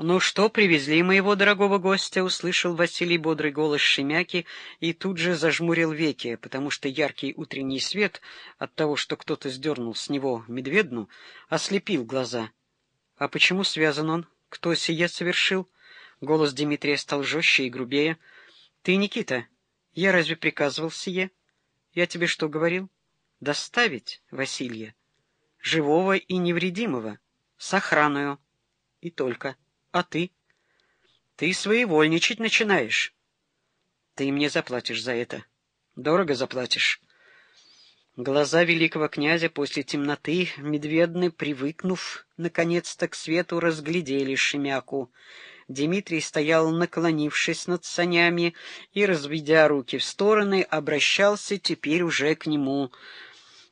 «Ну что, привезли моего дорогого гостя?» — услышал Василий бодрый голос Шемяки и тут же зажмурил веки, потому что яркий утренний свет от того, что кто-то сдернул с него медведну, ослепил глаза. «А почему связан он? Кто сие совершил?» Голос Дмитрия стал жестче и грубее. «Ты, Никита, я разве приказывал сие? Я тебе что говорил? Доставить Василия, живого и невредимого, с охраною, и только». А ты? Ты своевольничать начинаешь. Ты мне заплатишь за это. Дорого заплатишь. Глаза великого князя после темноты, медведны, привыкнув, наконец-то к свету, разглядели Шемяку. Дмитрий стоял, наклонившись над санями, и, разведя руки в стороны, обращался теперь уже к нему —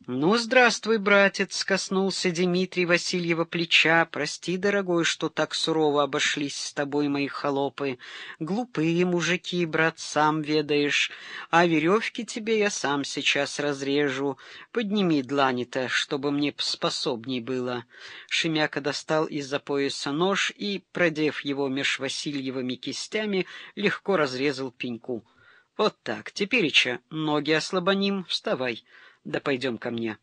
«Ну, здравствуй, братец!» — коснулся Дмитрий Васильева плеча. «Прости, дорогой, что так сурово обошлись с тобой мои холопы. Глупые мужики, брат, сам ведаешь. А веревки тебе я сам сейчас разрежу. Подними длани-то, чтобы мне способней было». Шемяка достал из-за пояса нож и, продев его меж Васильевыми кистями, легко разрезал пеньку. «Вот так, тепереча ноги ослабоним, вставай». Да пойдем ко мне.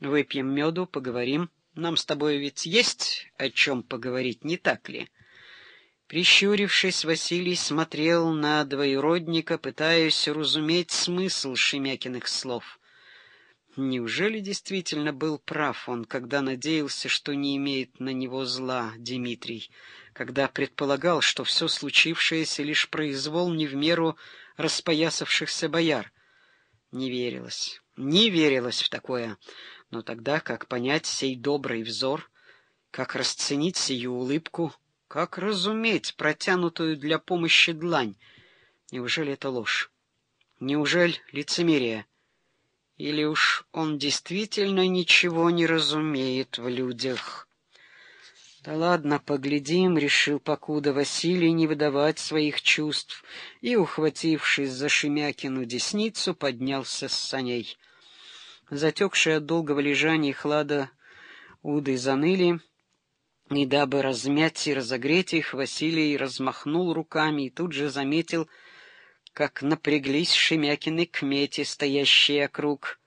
Выпьем меду, поговорим. Нам с тобой ведь есть о чем поговорить, не так ли? Прищурившись, Василий смотрел на двоюродника, пытаясь разуметь смысл Шемякиных слов. Неужели действительно был прав он, когда надеялся, что не имеет на него зла Дмитрий, когда предполагал, что все случившееся лишь произвол не в меру распоясавшихся бояр? Не верилось. Не верилось в такое, но тогда как понять сей добрый взор, как расценить сию улыбку, как разуметь протянутую для помощи длань? Неужели это ложь? Неужели лицемерие? Или уж он действительно ничего не разумеет в людях?» Да ладно, поглядим, решил покуда Василий не выдавать своих чувств, и, ухватившись за Шемякину десницу, поднялся с саней. Затекшие от долгого лежания и хлада уды заныли, и дабы размять и разогреть их, Василий размахнул руками и тут же заметил, как напряглись Шемякины кмети, стоящие округ.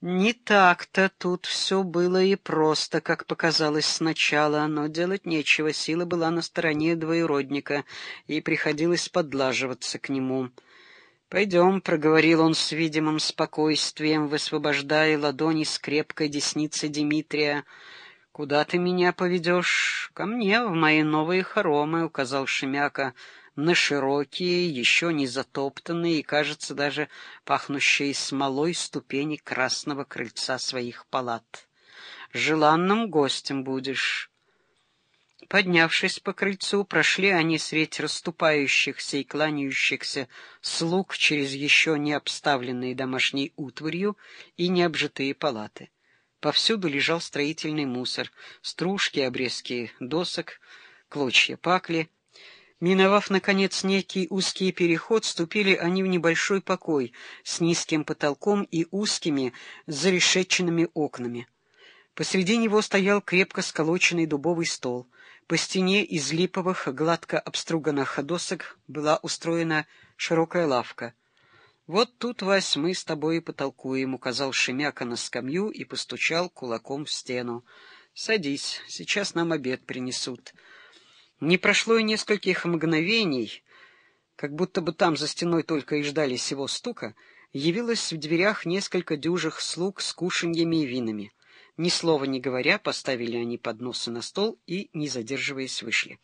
Не так-то тут все было и просто, как показалось сначала, но делать нечего, сила была на стороне двоюродника, и приходилось подлаживаться к нему. «Пойдем», — проговорил он с видимым спокойствием, высвобождая ладони с крепкой десницы Дмитрия. «Куда ты меня поведешь?» «Ко мне, в мои новые хоромы», — указал Шемяка, — на широкие, еще не затоптанные и, кажется, даже пахнущие смолой ступени красного крыльца своих палат. «Желанным гостем будешь». Поднявшись по крыльцу, прошли они средь расступающихся и кланяющихся слуг через еще не обставленные домашней утварью и необжитые палаты. Повсюду лежал строительный мусор, стружки, обрезки досок, клочья пакли — Миновав, наконец, некий узкий переход, ступили они в небольшой покой с низким потолком и узкими зарешетченными окнами. Посреди него стоял крепко сколоченный дубовый стол. По стене из липовых, гладко обструганных досок была устроена широкая лавка. «Вот тут, Вась, мы с тобой и потолкуем», — указал Шемяка на скамью и постучал кулаком в стену. «Садись, сейчас нам обед принесут». Не прошло и нескольких мгновений, как будто бы там за стеной только и ждали сего стука, явилось в дверях несколько дюжих слуг с кушаньями и винами. Ни слова не говоря, поставили они подносы на стол и, не задерживаясь, вышли.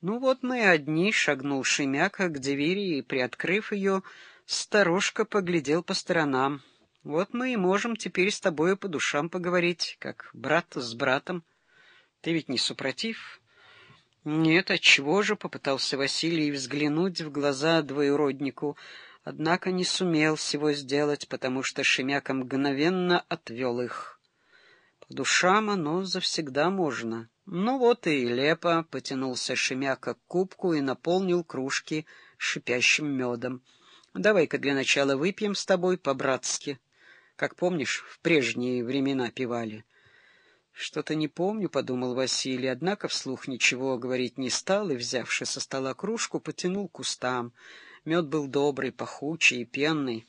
«Ну вот мы одни», — шагнул Шемяка к двери и, приоткрыв ее, сторожка поглядел по сторонам. «Вот мы и можем теперь с тобой по душам поговорить, как брат с братом. Ты ведь не супротив?» Нет, отчего же, попытался Василий взглянуть в глаза двоюроднику, однако не сумел всего сделать, потому что Шемяка мгновенно отвел их. По душам оно завсегда можно. Ну вот и лепо, потянулся Шемяка к кубку и наполнил кружки шипящим медом. Давай-ка для начала выпьем с тобой по-братски, как помнишь, в прежние времена пивали. Что-то не помню, — подумал Василий, однако вслух ничего говорить не стал и, взявши со стола кружку, потянул к кустам. Мед был добрый, пахучий и пенный.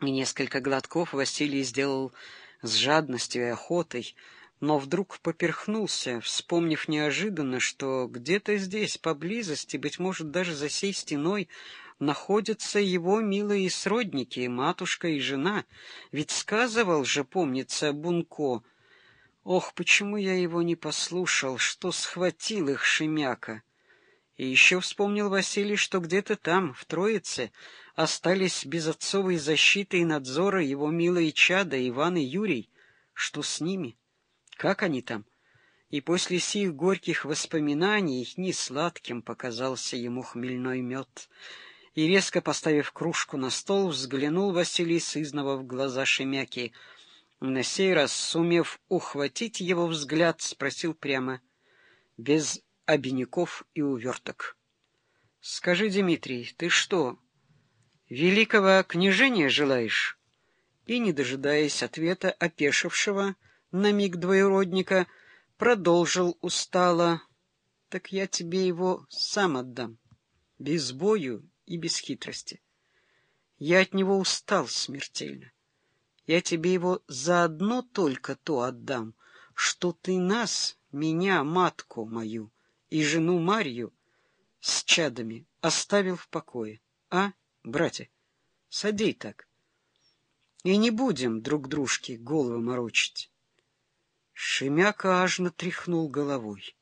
И несколько глотков Василий сделал с жадностью и охотой, но вдруг поперхнулся, вспомнив неожиданно, что где-то здесь, поблизости, быть может, даже за сей стеной, находятся его милые сродники, матушка и жена. Ведь сказывал же, помнится, Бунко — Ох, почему я его не послушал, что схватил их Шемяка? И еще вспомнил Василий, что где-то там, в Троице, остались без отцовой защиты и надзора его милые чада Иван и Юрий. Что с ними? Как они там? И после сих горьких воспоминаний не сладким показался ему хмельной мед. И, резко поставив кружку на стол, взглянул Василий сызново в глаза Шемяки — на сей раз, сумев ухватить его взгляд, спросил прямо, без обиняков и уверток. — Скажи, Дмитрий, ты что, великого княжения желаешь? И, не дожидаясь ответа опешившего на миг двоюродника, продолжил устало. — Так я тебе его сам отдам, без бою и без хитрости. Я от него устал смертельно. Я тебе его заодно только то отдам, что ты нас, меня, матку мою и жену Марью с чадами оставил в покое. А, братья, садей так. И не будем друг дружке головы морочить. Шемяка ажно тряхнул головой.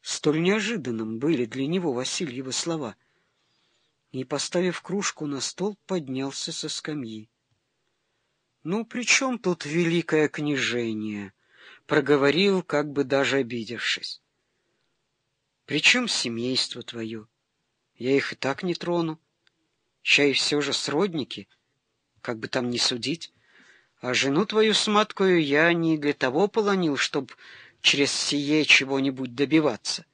Столь неожиданным были для него Васильевы слова. И, поставив кружку на стол, поднялся со скамьи. «Ну, при чем тут великое княжение?» — проговорил, как бы даже обидевшись. «При чем семейство твое? Я их и так не трону. Чай все же сродники, как бы там ни судить. А жену твою с маткою я не для того полонил, чтоб через сие чего-нибудь добиваться.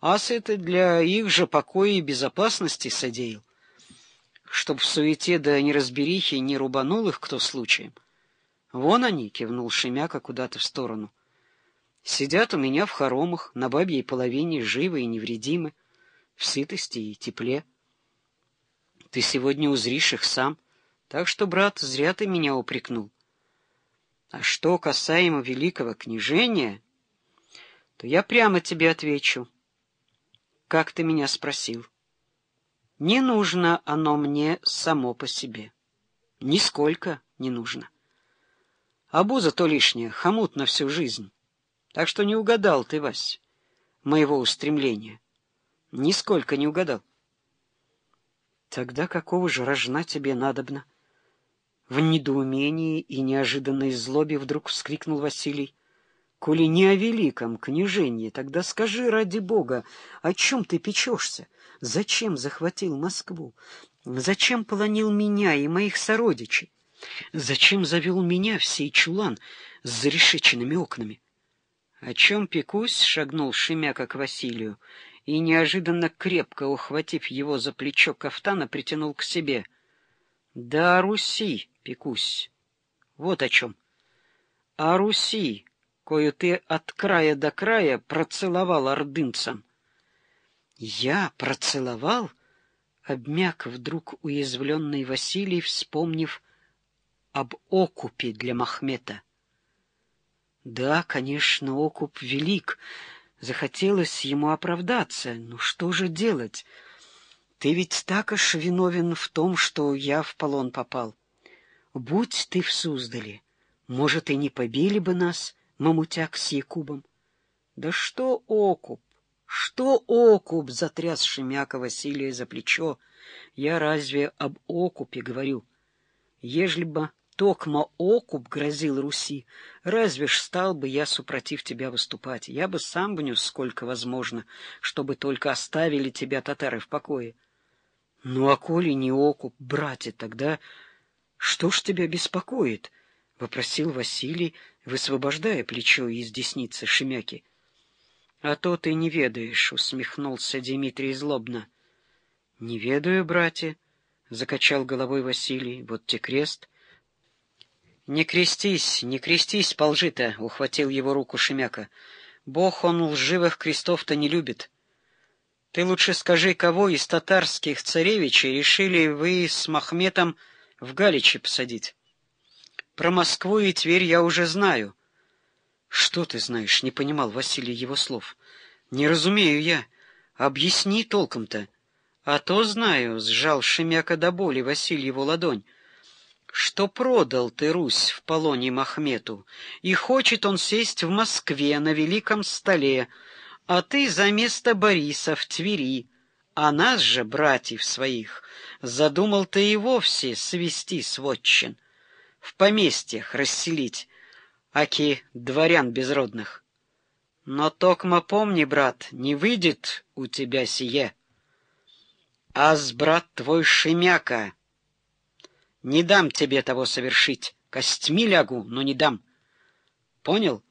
Ас это для их же покоя и безопасности содеял чтоб в суете да неразберихе не рубанул их кто случаем. Вон они, — кивнул Шемяка куда-то в сторону. Сидят у меня в хоромах, на бабьей половине, живы и невредимы, в сытости и тепле. Ты сегодня узришь их сам, так что, брат, зря ты меня упрекнул. А что касаемо великого княжения, то я прямо тебе отвечу, как ты меня спросил. Не нужно оно мне само по себе. Нисколько не нужно. Обуза то лишняя, хомут на всю жизнь. Так что не угадал ты, Вась, моего устремления. Нисколько не угадал. Тогда какого же рожна тебе надобно? В недоумении и неожиданной злобе вдруг вскрикнул Василий. Коли не о великом княжении, тогда скажи ради бога, о чем ты печешься? Зачем захватил Москву? Зачем полонил меня и моих сородичей? Зачем завел меня в сей чулан с зарешеченными окнами? О чем пекусь, шагнул Шемяка к Василию и, неожиданно крепко ухватив его за плечо кафтана, притянул к себе. Да о Руси пекусь. Вот о чем. О Руси, кою ты от края до края процеловал ордынцам. Я процеловал? Обмяк вдруг уязвленный Василий, вспомнив об окупе для Махмета. Да, конечно, окуп велик. Захотелось ему оправдаться. Ну что же делать? Ты ведь так аж виновен в том, что я в полон попал. Будь ты в Суздале, может, и не побили бы нас, Мамутяк с Якубом. Да что окуп? Что окуп? Затряс Шемяка Василия за плечо. Я разве об окупе говорю? Ежели бы токма окуп грозил Руси, разве ж стал бы я супротив тебя выступать? Я бы сам внес сколько возможно, чтобы только оставили тебя татары в покое. Ну, а коли не окуп, братья, тогда что ж тебя беспокоит? — вопросил Василий, высвобождая плечо из десницы Шемяки. — А то ты не ведаешь, — усмехнулся Дмитрий злобно. — Не ведаю, братья, — закачал головой Василий, — вот те крест. Не крестись, не крестись, полжито, — ухватил его руку Шемяка. Бог он лживых крестов-то не любит. Ты лучше скажи, кого из татарских царевичей решили вы с Махметом в Галичи посадить? Про Москву и Тверь я уже знаю. Что ты знаешь? Не понимал Василий его слов. Не разумею я. Объясни толком-то. А то знаю, сжал Шемяка до боли Васильеву ладонь что продал ты Русь в полоне Махмету, и хочет он сесть в Москве на великом столе, а ты за место Бориса в Твери, а нас же, братьев своих, задумал ты и вовсе свести с вотчин, в поместьях расселить, аки дворян безродных. Но токмо помни, брат, не выйдет у тебя сие. Аз, брат твой, Шемяка, не дам тебе того совершить. Костьми лягу, но не дам. Понял?